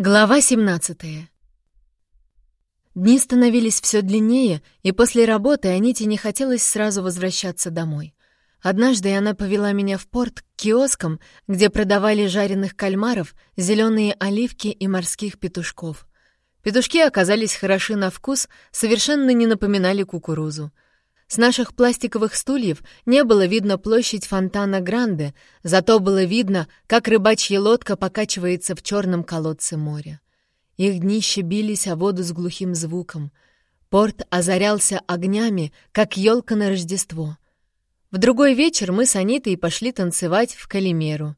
Глава 17 Дни становились все длиннее, и после работы Аните не хотелось сразу возвращаться домой. Однажды она повела меня в порт к киоскам, где продавали жареных кальмаров, зеленые оливки и морских петушков. Петушки оказались хороши на вкус, совершенно не напоминали кукурузу. С наших пластиковых стульев не было видно площадь фонтана Гранде, зато было видно, как рыбачья лодка покачивается в черном колодце моря. Их днища бились о воду с глухим звуком. Порт озарялся огнями, как елка на Рождество. В другой вечер мы с Анитой пошли танцевать в Калимеру.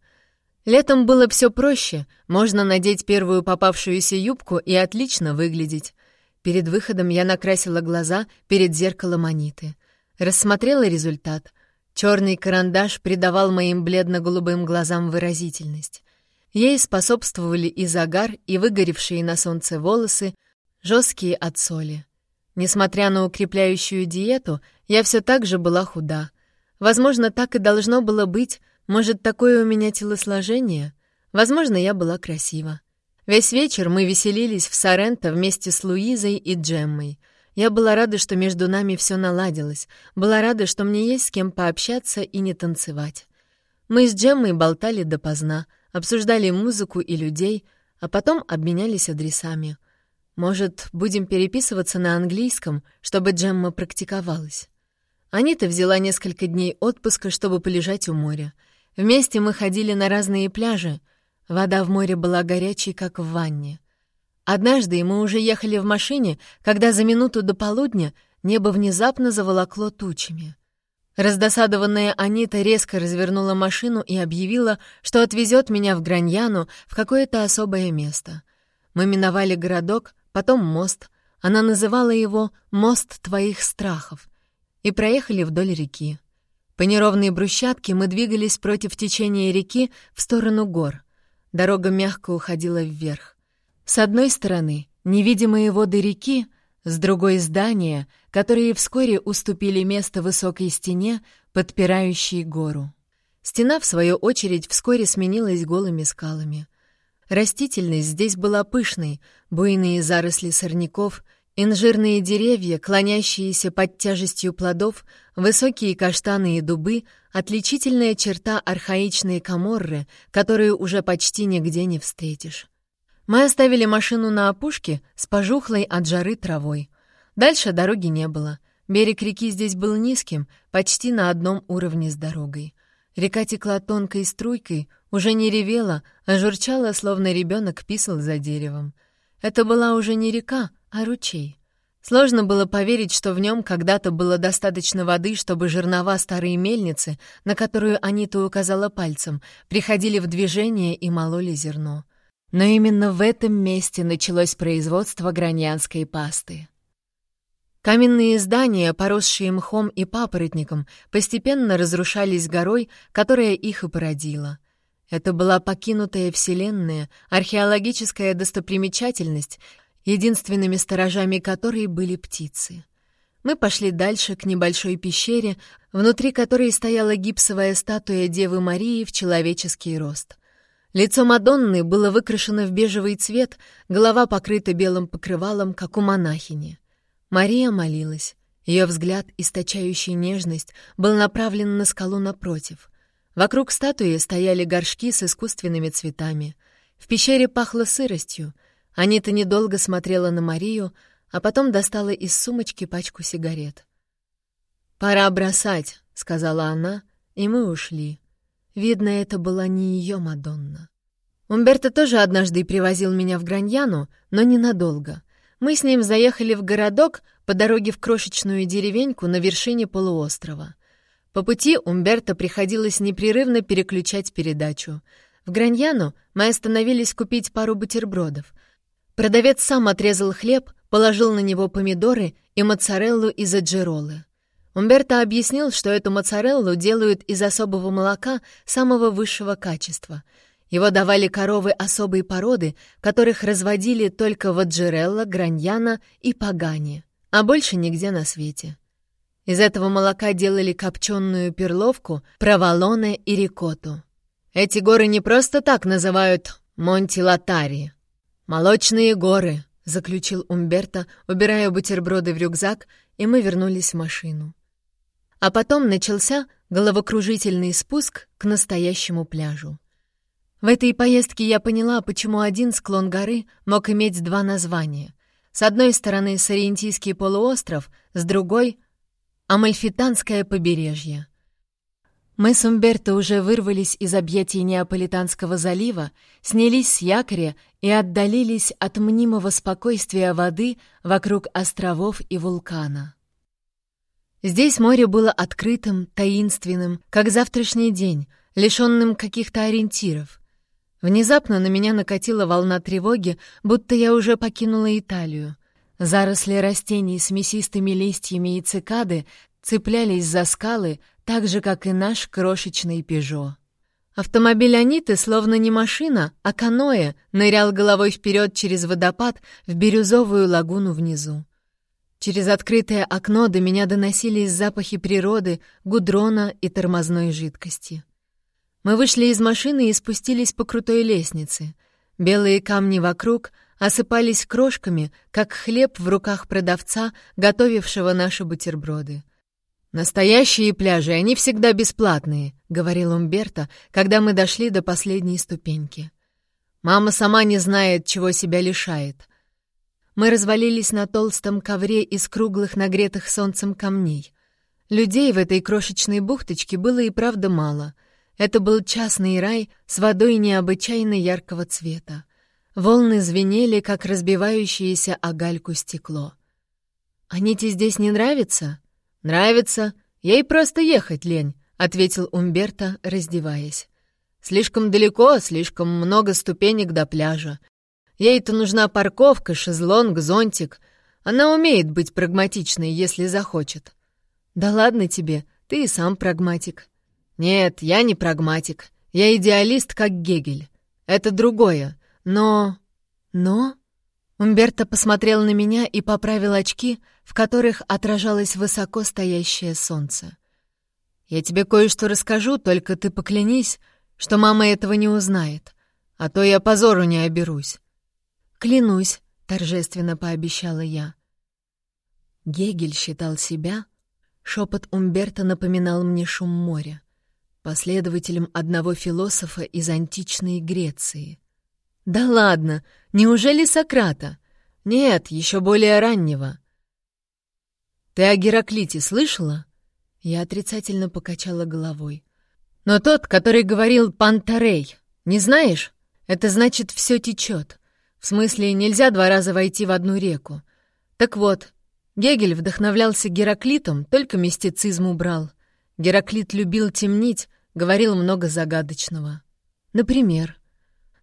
Летом было все проще, можно надеть первую попавшуюся юбку и отлично выглядеть. Перед выходом я накрасила глаза перед зеркалом Аниты. Рассмотрела результат. Черный карандаш придавал моим бледно-голубым глазам выразительность. Ей способствовали и загар, и выгоревшие на солнце волосы, жесткие от соли. Несмотря на укрепляющую диету, я все так же была худа. Возможно, так и должно было быть. Может, такое у меня телосложение? Возможно, я была красива. Весь вечер мы веселились в Соренто вместе с Луизой и Джеммой — я была рада, что между нами все наладилось, была рада, что мне есть с кем пообщаться и не танцевать. Мы с Джеммой болтали допоздна, обсуждали музыку и людей, а потом обменялись адресами. Может, будем переписываться на английском, чтобы Джемма практиковалась. Анита взяла несколько дней отпуска, чтобы полежать у моря. Вместе мы ходили на разные пляжи. Вода в море была горячей, как в ванне. Однажды мы уже ехали в машине, когда за минуту до полудня небо внезапно заволокло тучами. Раздосадованная Анита резко развернула машину и объявила, что отвезет меня в Граньяну в какое-то особое место. Мы миновали городок, потом мост. Она называла его «Мост твоих страхов» и проехали вдоль реки. По неровной брусчатке мы двигались против течения реки в сторону гор. Дорога мягко уходила вверх. С одной стороны — невидимые воды реки, с другой — здания, которые вскоре уступили место высокой стене, подпирающей гору. Стена, в свою очередь, вскоре сменилась голыми скалами. Растительность здесь была пышной, буйные заросли сорняков, инжирные деревья, клонящиеся под тяжестью плодов, высокие каштаны и дубы — отличительная черта архаичной каморры, которую уже почти нигде не встретишь. Мы оставили машину на опушке с пожухлой от жары травой. Дальше дороги не было. Берег реки здесь был низким, почти на одном уровне с дорогой. Река текла тонкой струйкой, уже не ревела, а журчала, словно ребенок писал за деревом. Это была уже не река, а ручей. Сложно было поверить, что в нем когда-то было достаточно воды, чтобы жернова старой мельницы, на которую Анита указала пальцем, приходили в движение и мололи зерно. Но именно в этом месте началось производство граньянской пасты. Каменные здания, поросшие мхом и папоротником, постепенно разрушались горой, которая их и породила. Это была покинутая вселенная, археологическая достопримечательность, единственными сторожами которой были птицы. Мы пошли дальше, к небольшой пещере, внутри которой стояла гипсовая статуя Девы Марии в человеческий рост. Лицо Мадонны было выкрашено в бежевый цвет, голова покрыта белым покрывалом, как у монахини. Мария молилась. Ее взгляд, источающий нежность, был направлен на скалу напротив. Вокруг статуи стояли горшки с искусственными цветами. В пещере пахло сыростью. Анита недолго смотрела на Марию, а потом достала из сумочки пачку сигарет. «Пора бросать», — сказала она, и мы ушли. Видно, это была не ее Мадонна. Умберто тоже однажды привозил меня в Граньяну, но ненадолго. Мы с ним заехали в городок по дороге в крошечную деревеньку на вершине полуострова. По пути Умберто приходилось непрерывно переключать передачу. В Граньяну мы остановились купить пару бутербродов. Продавец сам отрезал хлеб, положил на него помидоры и моцареллу из аджиролы. Умберто объяснил, что эту моцареллу делают из особого молока самого высшего качества. Его давали коровы особой породы, которых разводили только в Аджирелло, Граньяна и Пагане, а больше нигде на свете. Из этого молока делали копченую перловку, проволоне и рикотту. Эти горы не просто так называют Монти-Латари. «Молочные горы», — заключил Умберто, убирая бутерброды в рюкзак, и мы вернулись в машину. А потом начался головокружительный спуск к настоящему пляжу. В этой поездке я поняла, почему один склон горы мог иметь два названия. С одной стороны Сариентийский полуостров, с другой — Амальфитанское побережье. Мы с Умберто уже вырвались из объятий Неаполитанского залива, снялись с якоря и отдалились от мнимого спокойствия воды вокруг островов и вулкана. Здесь море было открытым, таинственным, как завтрашний день, лишенным каких-то ориентиров. Внезапно на меня накатила волна тревоги, будто я уже покинула Италию. Заросли растений с мясистыми листьями и цикады цеплялись за скалы, так же, как и наш крошечный «Пежо». Автомобиль Аниты, словно не машина, а каноэ, нырял головой вперед через водопад в бирюзовую лагуну внизу. Через открытое окно до меня доносились запахи природы, гудрона и тормозной жидкости. Мы вышли из машины и спустились по крутой лестнице. Белые камни вокруг осыпались крошками, как хлеб в руках продавца, готовившего наши бутерброды. «Настоящие пляжи, они всегда бесплатные», — говорил Умберто, когда мы дошли до последней ступеньки. «Мама сама не знает, чего себя лишает». Мы развалились на толстом ковре из круглых нагретых солнцем камней. Людей в этой крошечной бухточке было и правда мало. Это был частный рай с водой необычайно яркого цвета. Волны звенели, как разбивающееся о гальку стекло. «Аните здесь не нравится?» «Нравится. Ей просто ехать лень», — ответил Умберто, раздеваясь. «Слишком далеко, слишком много ступенек до пляжа. Ей-то нужна парковка, шезлонг, зонтик. Она умеет быть прагматичной, если захочет». «Да ладно тебе, ты и сам прагматик». «Нет, я не прагматик. Я идеалист, как Гегель. Это другое. Но...» «Но?» Умберто посмотрел на меня и поправил очки, в которых отражалось высоко стоящее солнце. «Я тебе кое-что расскажу, только ты поклянись, что мама этого не узнает, а то я позору не оберусь». «Клянусь», — торжественно пообещала я. Гегель считал себя, шепот Умберто напоминал мне шум моря, последователем одного философа из античной Греции — «Да ладно! Неужели Сократа?» «Нет, еще более раннего». «Ты о Гераклите слышала?» Я отрицательно покачала головой. «Но тот, который говорил «пантарей», не знаешь? Это значит «все течет». В смысле, нельзя два раза войти в одну реку. Так вот, Гегель вдохновлялся Гераклитом, только мистицизм убрал. Гераклит любил темнить, говорил много загадочного. Например,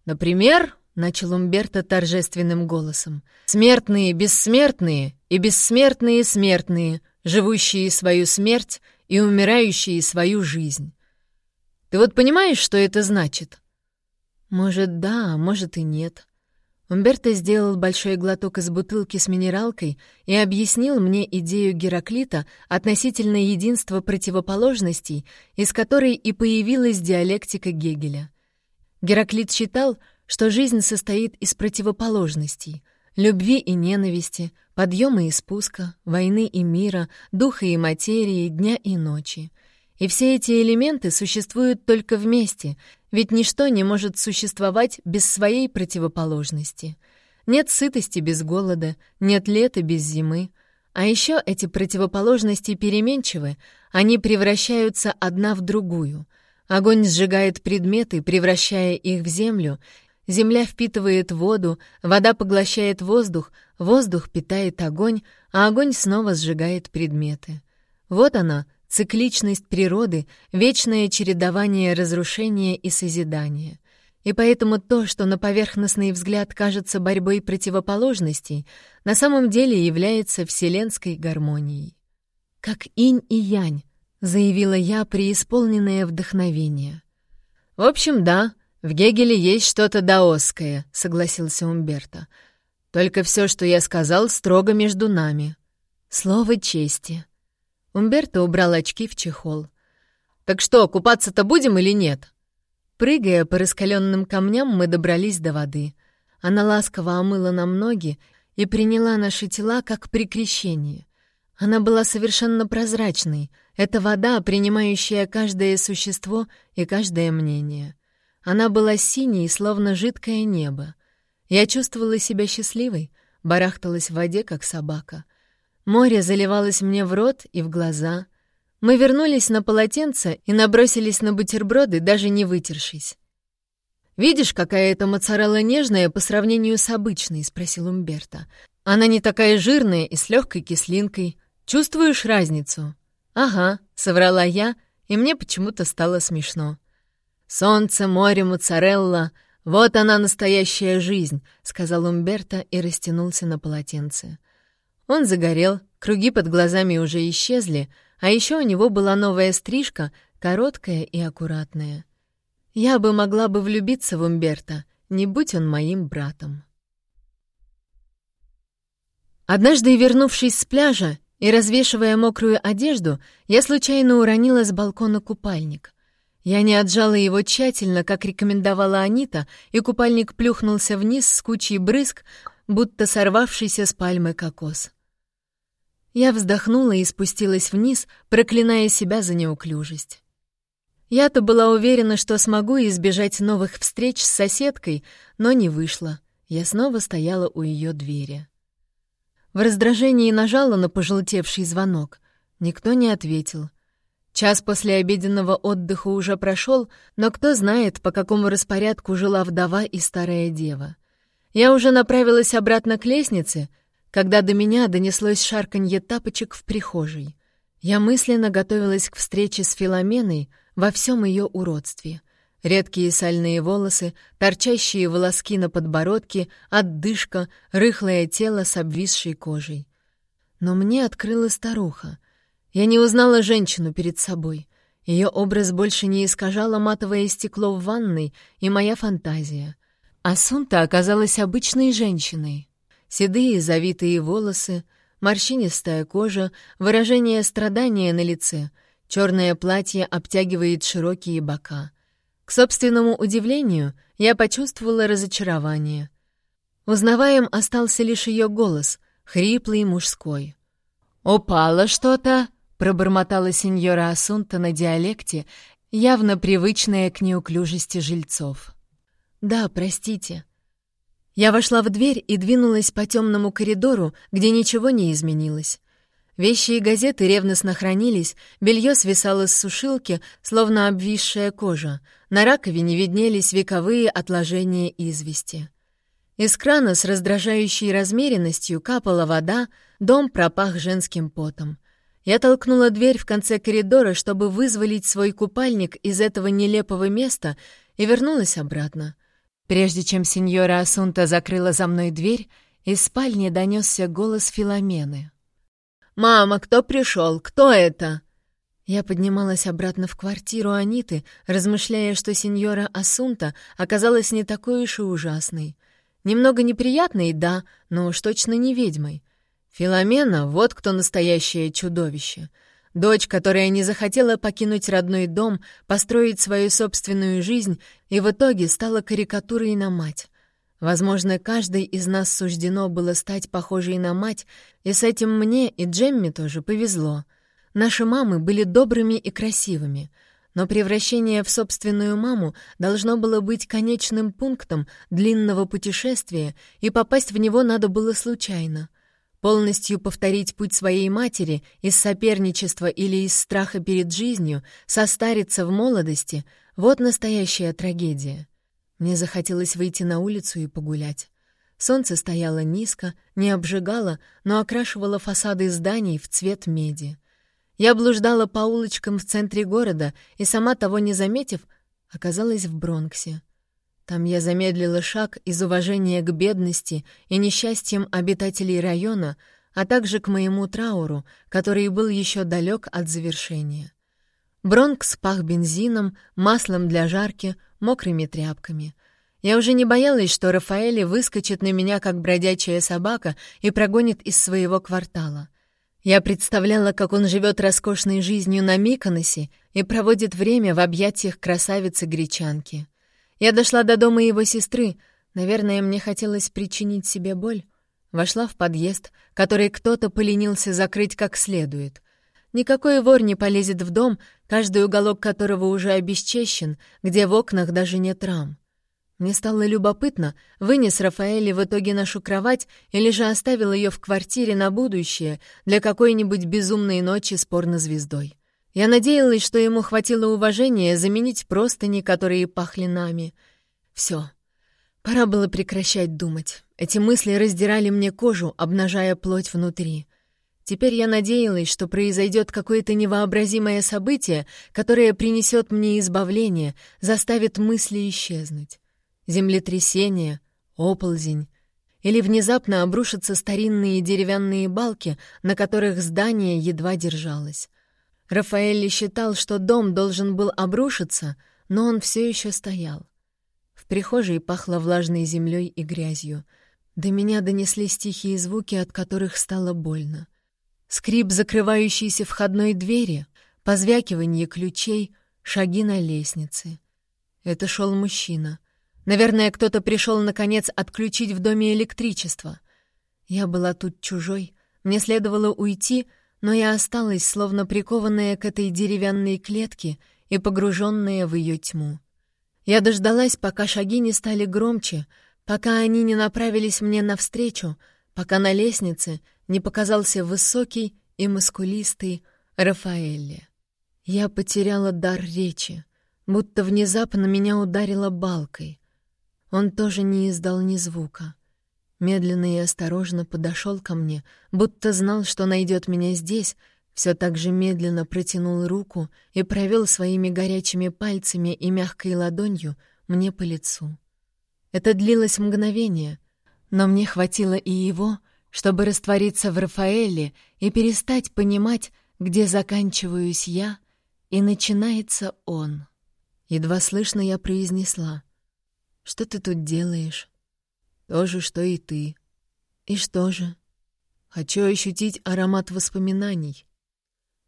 «Например, — начал Умберто торжественным голосом, — смертные бессмертные и бессмертные смертные, живущие свою смерть и умирающие свою жизнь. Ты вот понимаешь, что это значит?» «Может, да, а может и нет». Умберто сделал большой глоток из бутылки с минералкой и объяснил мне идею Гераклита относительно единства противоположностей, из которой и появилась диалектика Гегеля — Гераклит считал, что жизнь состоит из противоположностей — любви и ненависти, подъема и спуска, войны и мира, духа и материи, дня и ночи. И все эти элементы существуют только вместе, ведь ничто не может существовать без своей противоположности. Нет сытости без голода, нет лета без зимы. А еще эти противоположности переменчивы, они превращаются одна в другую — Огонь сжигает предметы, превращая их в землю. Земля впитывает воду, вода поглощает воздух, воздух питает огонь, а огонь снова сжигает предметы. Вот она, цикличность природы, вечное чередование разрушения и созидания. И поэтому то, что на поверхностный взгляд кажется борьбой противоположностей, на самом деле является вселенской гармонией. Как инь и янь, — заявила я, преисполненное вдохновение. «В общем, да, в Гегеле есть что-то даосское», — согласился Умберто. «Только все, что я сказал, строго между нами». «Слово чести». Умберто убрал очки в чехол. «Так что, купаться-то будем или нет?» Прыгая по раскаленным камням, мы добрались до воды. Она ласково омыла нам ноги и приняла наши тела как при крещении. Она была совершенно прозрачной. Это вода, принимающая каждое существо и каждое мнение. Она была синей, словно жидкое небо. Я чувствовала себя счастливой, барахталась в воде, как собака. Море заливалось мне в рот и в глаза. Мы вернулись на полотенце и набросились на бутерброды, даже не вытершись. «Видишь, какая эта моцарелла нежная по сравнению с обычной?» — спросил Умберто. «Она не такая жирная и с легкой кислинкой. Чувствуешь разницу?» «Ага», — соврала я, и мне почему-то стало смешно. «Солнце, море, моцарелла — вот она настоящая жизнь», — сказал Умберто и растянулся на полотенце. Он загорел, круги под глазами уже исчезли, а еще у него была новая стрижка, короткая и аккуратная. Я бы могла бы влюбиться в Умберто, не будь он моим братом. Однажды, вернувшись с пляжа и развешивая мокрую одежду, я случайно уронила с балкона купальник. Я не отжала его тщательно, как рекомендовала Анита, и купальник плюхнулся вниз с кучей брызг, будто сорвавшийся с пальмы кокос. Я вздохнула и спустилась вниз, проклиная себя за неуклюжесть. Я-то была уверена, что смогу избежать новых встреч с соседкой, но не вышло. Я снова стояла у ее двери. В раздражении нажала на пожелтевший звонок. Никто не ответил. Час после обеденного отдыха уже прошел, но кто знает, по какому распорядку жила вдова и старая дева. Я уже направилась обратно к лестнице, когда до меня донеслось шарканье тапочек в прихожей. Я мысленно готовилась к встрече с Филоменой, во всем ее уродстве. Редкие сальные волосы, торчащие волоски на подбородке, отдышка, рыхлое тело с обвисшей кожей. Но мне открыла старуха. Я не узнала женщину перед собой. Ее образ больше не искажало матовое стекло в ванной и моя фантазия. Асунта оказалась обычной женщиной. Седые завитые волосы, морщинистая кожа, выражение страдания на лице — Черное платье обтягивает широкие бока. К собственному удивлению, я почувствовала разочарование. Узнаваем остался лишь ее голос, хриплый мужской. «Упало что-то?» — пробормотала сеньора Асунта на диалекте, явно привычная к неуклюжести жильцов. «Да, простите». Я вошла в дверь и двинулась по темному коридору, где ничего не изменилось. Вещи и газеты ревностно хранились, белье свисало с сушилки, словно обвисшая кожа. На раковине виднелись вековые отложения извести. Из крана с раздражающей размеренностью капала вода, дом пропах женским потом. Я толкнула дверь в конце коридора, чтобы вызволить свой купальник из этого нелепого места, и вернулась обратно. Прежде чем сеньора Асунта закрыла за мной дверь, из спальни донесся голос Филомены. «Мама, кто пришел? Кто это?» Я поднималась обратно в квартиру Аниты, размышляя, что сеньора Асунта оказалась не такой уж и ужасной. Немного неприятной, да, но уж точно не ведьмой. Филомена — вот кто настоящее чудовище. Дочь, которая не захотела покинуть родной дом, построить свою собственную жизнь и в итоге стала карикатурой на мать. Возможно, каждой из нас суждено было стать похожей на мать, и с этим мне и Джемми тоже повезло. Наши мамы были добрыми и красивыми, но превращение в собственную маму должно было быть конечным пунктом длинного путешествия, и попасть в него надо было случайно. Полностью повторить путь своей матери из соперничества или из страха перед жизнью, состариться в молодости — вот настоящая трагедия. Мне захотелось выйти на улицу и погулять. Солнце стояло низко, не обжигало, но окрашивало фасады зданий в цвет меди. Я блуждала по улочкам в центре города и, сама того не заметив, оказалась в Бронксе. Там я замедлила шаг из уважения к бедности и несчастьям обитателей района, а также к моему трауру, который был еще далек от завершения. Бронкс пах бензином, маслом для жарки, мокрыми тряпками. Я уже не боялась, что Рафаэль выскочит на меня, как бродячая собака, и прогонит из своего квартала. Я представляла, как он живет роскошной жизнью на Миконосе и проводит время в объятиях красавицы-гречанки. Я дошла до дома его сестры, Наверное, мне хотелось причинить себе боль. Вошла в подъезд, который кто-то поленился закрыть как следует. Никакой вор не полезет в дом, каждый уголок которого уже обесчещен, где в окнах даже нет рам. Мне стало любопытно, вынес Рафаэли в итоге нашу кровать или же оставил ее в квартире на будущее для какой-нибудь безумной ночи с порнозвездой. Я надеялась, что ему хватило уважения заменить простыни, которые пахли нами. Все. Пора было прекращать думать. Эти мысли раздирали мне кожу, обнажая плоть внутри. Теперь я надеялась, что произойдет какое-то невообразимое событие, которое принесет мне избавление, заставит мысли исчезнуть землетрясение, оползень, или внезапно обрушатся старинные деревянные балки, на которых здание едва держалось. Рафаэль считал, что дом должен был обрушиться, но он все еще стоял. В прихожей пахло влажной землей и грязью. До меня донеслись тихие звуки, от которых стало больно. Скрип закрывающейся входной двери, позвякивание ключей, шаги на лестнице. Это шел мужчина — Наверное, кто-то пришел, наконец, отключить в доме электричество. Я была тут чужой, мне следовало уйти, но я осталась, словно прикованная к этой деревянной клетке и погруженная в ее тьму. Я дождалась, пока шаги не стали громче, пока они не направились мне навстречу, пока на лестнице не показался высокий и мускулистый Рафаэлли. Я потеряла дар речи, будто внезапно меня ударило балкой. Он тоже не издал ни звука. Медленно и осторожно подошел ко мне, будто знал, что найдет меня здесь, все так же медленно протянул руку и провел своими горячими пальцами и мягкой ладонью мне по лицу. Это длилось мгновение, но мне хватило и его, чтобы раствориться в Рафаэле и перестать понимать, где заканчиваюсь я и начинается он. Едва слышно я произнесла — что ты тут делаешь? То же, что и ты. И что же? Хочу ощутить аромат воспоминаний.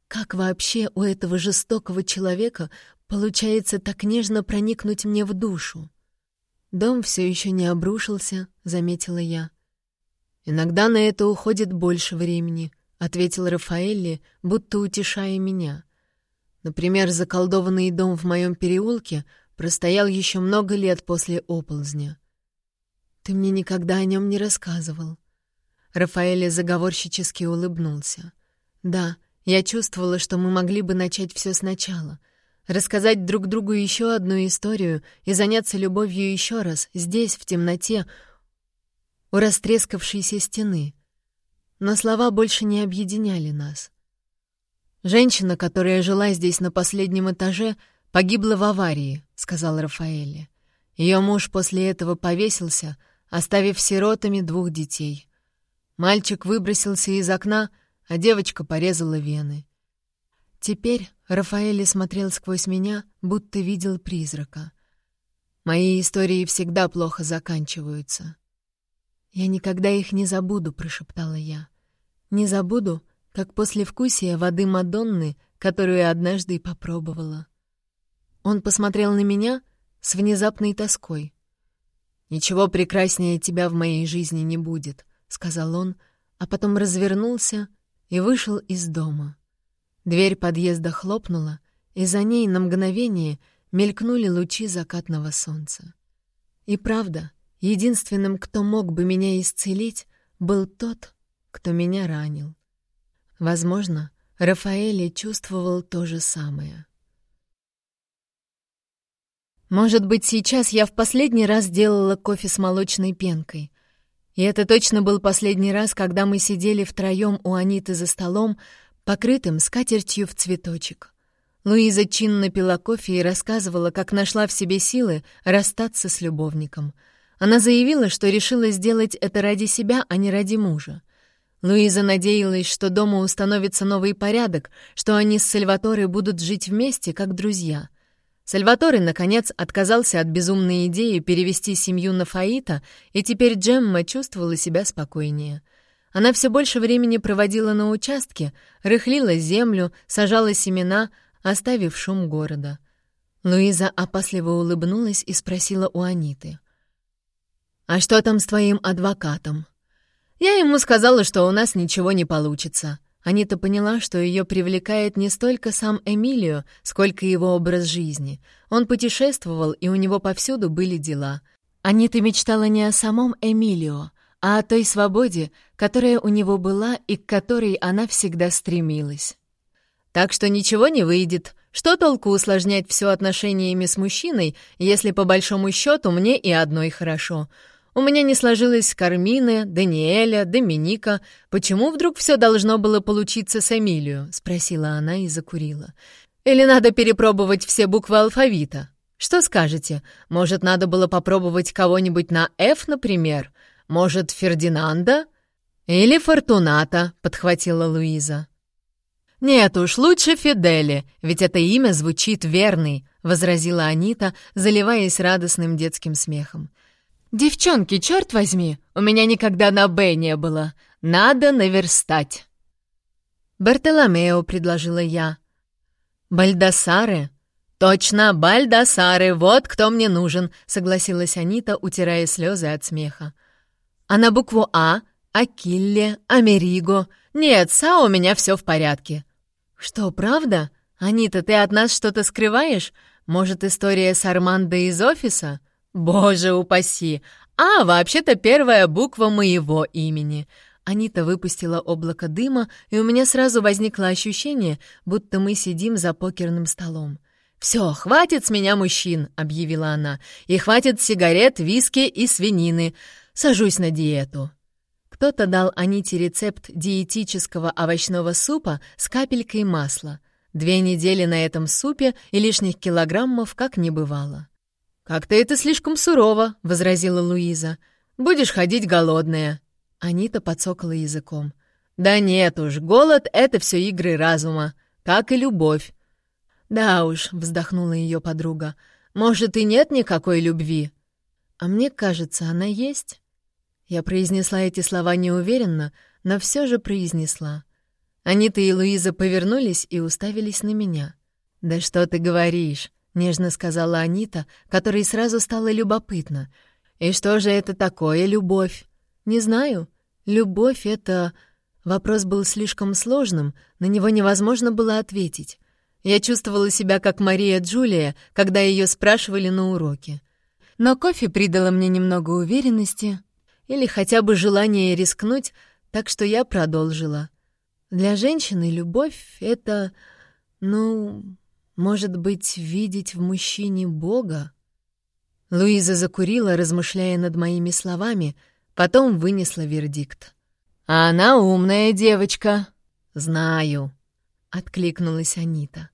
Как вообще у этого жестокого человека получается так нежно проникнуть мне в душу? Дом все еще не обрушился, заметила я. Иногда на это уходит больше времени, ответил Рафаэлли, будто утешая меня. Например, заколдованный дом в моем переулке простоял еще много лет после оползня. Ты мне никогда о нем не рассказывал. Рафаэль заговорщически улыбнулся. Да, я чувствовала, что мы могли бы начать все сначала. Рассказать друг другу еще одну историю и заняться любовью еще раз, здесь, в темноте, у растрескавшейся стены. Но слова больше не объединяли нас. Женщина, которая жила здесь на последнем этаже, «Погибла в аварии», — сказал Рафаэле. Ее муж после этого повесился, оставив сиротами двух детей. Мальчик выбросился из окна, а девочка порезала вены. Теперь Рафаэле смотрел сквозь меня, будто видел призрака. Мои истории всегда плохо заканчиваются. «Я никогда их не забуду», — прошептала я. «Не забуду, как после вкусия воды Мадонны, которую однажды и попробовала». Он посмотрел на меня с внезапной тоской. «Ничего прекраснее тебя в моей жизни не будет», — сказал он, а потом развернулся и вышел из дома. Дверь подъезда хлопнула, и за ней на мгновение мелькнули лучи закатного солнца. И правда, единственным, кто мог бы меня исцелить, был тот, кто меня ранил. Возможно, Рафаэль чувствовал то же самое. Может быть, сейчас я в последний раз делала кофе с молочной пенкой. И это точно был последний раз, когда мы сидели втроем у Аниты за столом, покрытым скатертью в цветочек. Луиза чинно пила кофе и рассказывала, как нашла в себе силы расстаться с любовником. Она заявила, что решила сделать это ради себя, а не ради мужа. Луиза надеялась, что дома установится новый порядок, что они с Сальваторе будут жить вместе, как друзья — Сальваторе, наконец, отказался от безумной идеи перевести семью на Фаита, и теперь Джемма чувствовала себя спокойнее. Она все больше времени проводила на участке, рыхлила землю, сажала семена, оставив шум города. Луиза опасливо улыбнулась и спросила у Аниты. «А что там с твоим адвокатом?» «Я ему сказала, что у нас ничего не получится». Анита поняла, что ее привлекает не столько сам Эмилио, сколько его образ жизни. Он путешествовал, и у него повсюду были дела. Анита мечтала не о самом Эмилио, а о той свободе, которая у него была и к которой она всегда стремилась. Так что ничего не выйдет. Что толку усложнять все отношениями с мужчиной, если по большому счету мне и одной хорошо? У меня не сложилось Кармины, Даниэля, Доминика. Почему вдруг все должно было получиться с Эмилию? спросила она и закурила. Или надо перепробовать все буквы алфавита? Что скажете? Может, надо было попробовать кого-нибудь на «Ф», например? Может, Фердинанда? Или Фортуната, подхватила Луиза. «Нет уж, лучше Фидели, ведь это имя звучит верный», — возразила Анита, заливаясь радостным детским смехом. «Девчонки, черт возьми, у меня никогда на «Б» не было. Надо наверстать». «Бартоломео», — предложила я. «Бальдасаре?» «Точно, Бальдасаре, вот кто мне нужен», — согласилась Анита, утирая слезы от смеха. «А на букву «А»? Акилле, Америго? Нет, Са у меня все в порядке». «Что, правда? Анита, ты от нас что-то скрываешь? Может, история с Армандо из офиса?» «Боже упаси! А, вообще-то первая буква моего имени». Анита выпустила облако дыма, и у меня сразу возникло ощущение, будто мы сидим за покерным столом. «Все, хватит с меня мужчин», — объявила она, «и хватит сигарет, виски и свинины. Сажусь на диету». Кто-то дал Аните рецепт диетического овощного супа с капелькой масла. Две недели на этом супе и лишних килограммов как не бывало. «Как-то это слишком сурово», — возразила Луиза. «Будешь ходить голодная». Анита подсокала языком. «Да нет уж, голод — это все игры разума, как и любовь». «Да уж», — вздохнула ее подруга, — «может, и нет никакой любви?» «А мне кажется, она есть». Я произнесла эти слова неуверенно, но все же произнесла. Анита и Луиза повернулись и уставились на меня. «Да что ты говоришь?» — нежно сказала Анита, которой сразу стало любопытно. «И что же это такое, любовь?» «Не знаю. Любовь — это...» Вопрос был слишком сложным, на него невозможно было ответить. Я чувствовала себя как Мария Джулия, когда ее спрашивали на уроке. Но кофе придало мне немного уверенности, или хотя бы желание рискнуть, так что я продолжила. Для женщины любовь — это, ну, может быть, видеть в мужчине Бога? Луиза закурила, размышляя над моими словами, потом вынесла вердикт. «А она умная девочка!» «Знаю», — откликнулась Анита.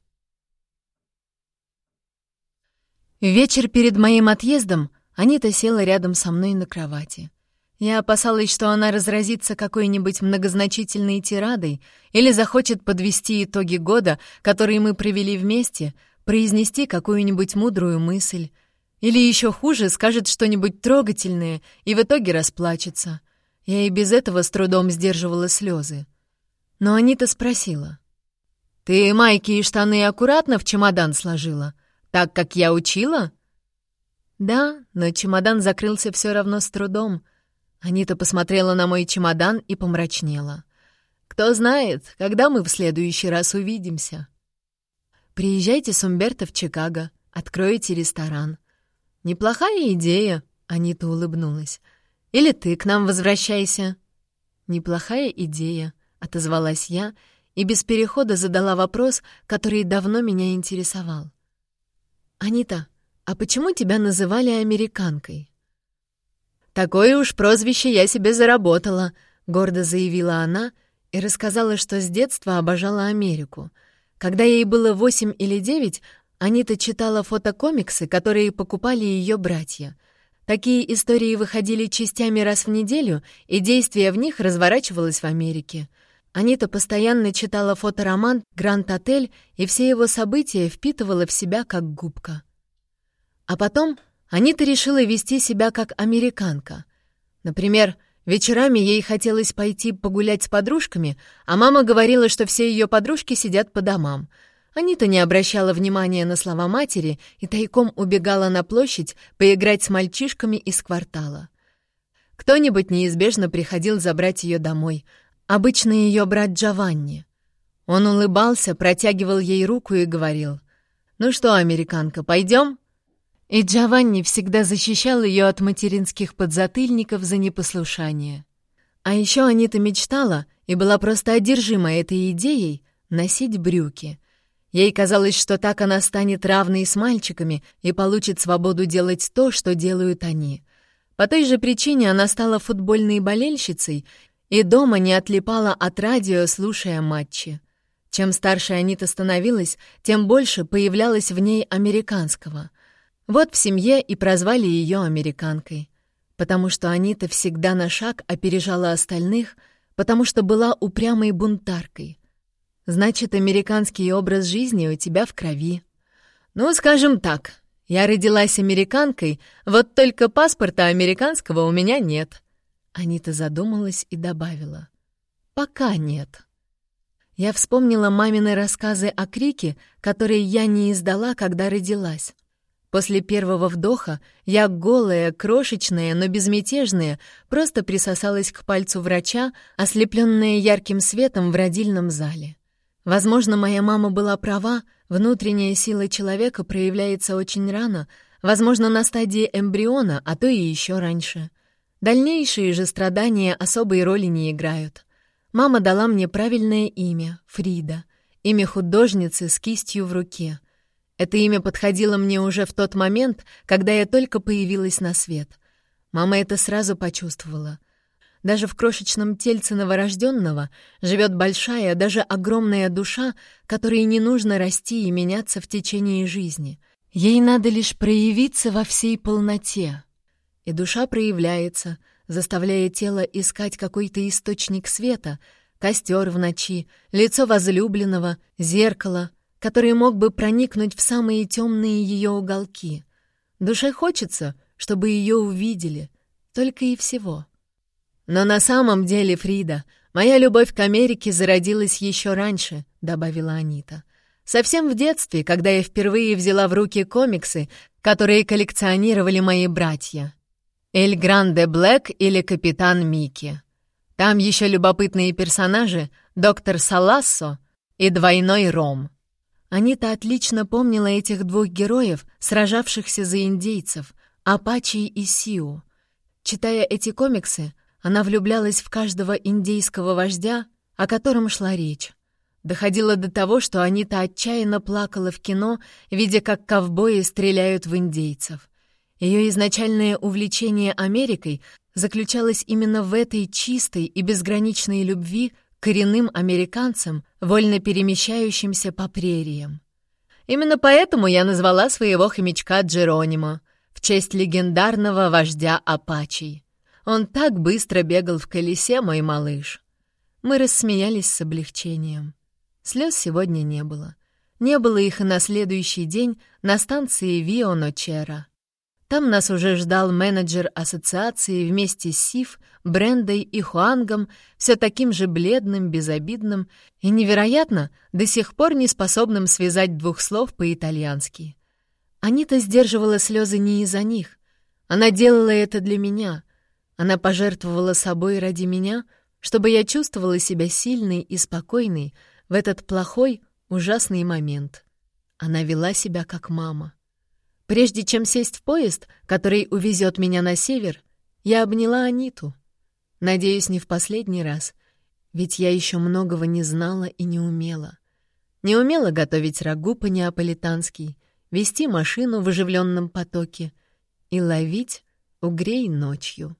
Вечер перед моим отъездом Анита села рядом со мной на кровати. Я опасалась, что она разразится какой-нибудь многозначительной тирадой или захочет подвести итоги года, которые мы провели вместе, произнести какую-нибудь мудрую мысль. Или еще хуже, скажет что-нибудь трогательное и в итоге расплачется. Я и без этого с трудом сдерживала слезы. Но Анита спросила. «Ты майки и штаны аккуратно в чемодан сложила, так, как я учила?» «Да, но чемодан закрылся все равно с трудом», Анита посмотрела на мой чемодан и помрачнела. «Кто знает, когда мы в следующий раз увидимся?» «Приезжайте с Умберто в Чикаго, откроете ресторан». «Неплохая идея», — Анита улыбнулась. «Или ты к нам возвращайся». «Неплохая идея», — отозвалась я и без перехода задала вопрос, который давно меня интересовал. «Анита, а почему тебя называли американкой?» «Такое уж прозвище я себе заработала», — гордо заявила она и рассказала, что с детства обожала Америку. Когда ей было восемь или девять, Анита читала фотокомиксы, которые покупали ее братья. Такие истории выходили частями раз в неделю, и действие в них разворачивалось в Америке. Анита постоянно читала фотороман «Гранд Отель» и все его события впитывала в себя как губка. А потом Анита решила вести себя как американка. Например, вечерами ей хотелось пойти погулять с подружками, а мама говорила, что все ее подружки сидят по домам. Анита не обращала внимания на слова матери и тайком убегала на площадь поиграть с мальчишками из квартала. Кто-нибудь неизбежно приходил забрать ее домой. Обычно ее брат Джованни. Он улыбался, протягивал ей руку и говорил, «Ну что, американка, пойдем?» И Джованни всегда защищал ее от материнских подзатыльников за непослушание. А еще Анита мечтала и была просто одержима этой идеей носить брюки. Ей казалось, что так она станет равной с мальчиками и получит свободу делать то, что делают они. По той же причине она стала футбольной болельщицей и дома не отлипала от радио, слушая матчи. Чем старше Анита становилась, тем больше появлялось в ней американского. Вот в семье и прозвали ее американкой. Потому что Анита всегда на шаг опережала остальных, потому что была упрямой бунтаркой. Значит, американский образ жизни у тебя в крови. Ну, скажем так, я родилась американкой, вот только паспорта американского у меня нет. Анита задумалась и добавила. Пока нет. Я вспомнила мамины рассказы о крике, которые я не издала, когда родилась. После первого вдоха я голая, крошечная, но безмятежная, просто присосалась к пальцу врача, ослепленная ярким светом в родильном зале. Возможно, моя мама была права, внутренняя сила человека проявляется очень рано, возможно, на стадии эмбриона, а то и еще раньше. Дальнейшие же страдания особой роли не играют. Мама дала мне правильное имя — Фрида, имя художницы с кистью в руке. Это имя подходило мне уже в тот момент, когда я только появилась на свет. Мама это сразу почувствовала. Даже в крошечном тельце новорожденного живет большая, даже огромная душа, которой не нужно расти и меняться в течение жизни. Ей надо лишь проявиться во всей полноте. И душа проявляется — заставляя тело искать какой-то источник света, костер в ночи, лицо возлюбленного, зеркало, который мог бы проникнуть в самые темные ее уголки. Душе хочется, чтобы ее увидели, только и всего. Но на самом деле, Фрида, моя любовь к Америке зародилась еще раньше, добавила Анита. Совсем в детстве, когда я впервые взяла в руки комиксы, которые коллекционировали мои братья. Эль Гранде Блэк или Капитан Микки. Там еще любопытные персонажи доктор Салассо и двойной Ром. Анита отлично помнила этих двух героев, сражавшихся за индейцев, Апачи и Сиу. Читая эти комиксы, она влюблялась в каждого индейского вождя, о котором шла речь. Доходило до того, что Анита отчаянно плакала в кино, видя, как ковбои стреляют в индейцев. Ее изначальное увлечение Америкой заключалось именно в этой чистой и безграничной любви коренным американцам, вольно перемещающимся по прериям. Именно поэтому я назвала своего хомячка Джеронимо в честь легендарного вождя Апачей. Он так быстро бегал в колесе, мой малыш. Мы рассмеялись с облегчением. Слез сегодня не было. Не было их и на следующий день на станции Вио-Ночера. Там нас уже ждал менеджер ассоциации вместе с Сив, Брендой и Хуангом, все таким же бледным, безобидным и, невероятно, до сих пор не способным связать двух слов по-итальянски. Анита сдерживала слезы не из-за них. Она делала это для меня. Она пожертвовала собой ради меня, чтобы я чувствовала себя сильной и спокойной в этот плохой, ужасный момент. Она вела себя как мама. Прежде чем сесть в поезд, который увезет меня на север, я обняла Аниту. Надеюсь, не в последний раз, ведь я еще многого не знала и не умела. Не умела готовить рагу по-неаполитански, вести машину в оживленном потоке и ловить угрей ночью.